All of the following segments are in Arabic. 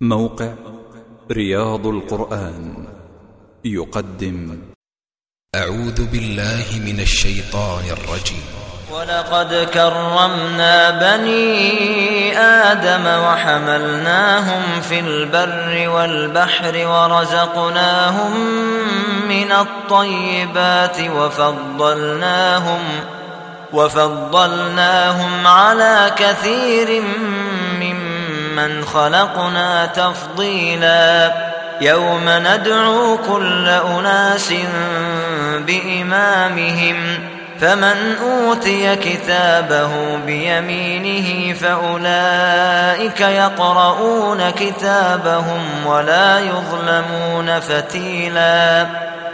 موقع رياض القرآن يقدم. أعوذ بالله من الشيطان الرجيم. ولقد كرمنا بني آدم وحملناهم في البر والبحر ورزقناهم من الطيبات وفضلناهم وفضلناهم على كثير ممن خلقنا تفضيلا يوم ندعو كل أناس بإمامهم فمن أوتي كتابه بيمينه فأولئك يقرؤون كتابهم ولا يظلمون فتيلا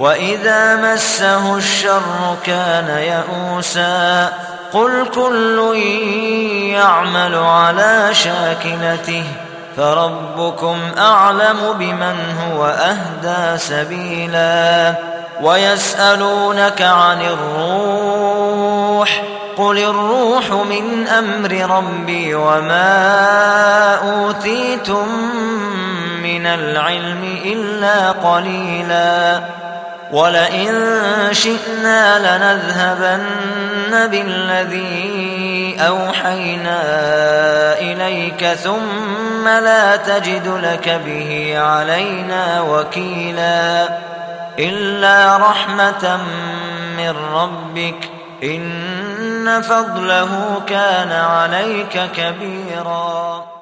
وإذا مسه الشر كان يئوسا قل كل يعمل على شاكلته فربكم أعلم بمن هو أهدى سبيلا ويسألونك عن الروح قل الروح من أمر ربي وما أوتيتم من العلم إلا قليلا ولئن شئنا لنذهبن بالذي أوحينا إليك ثم لا تجد لك به علينا وكيلا إلا رحمة من ربك إن فضله كان عليك كبيراً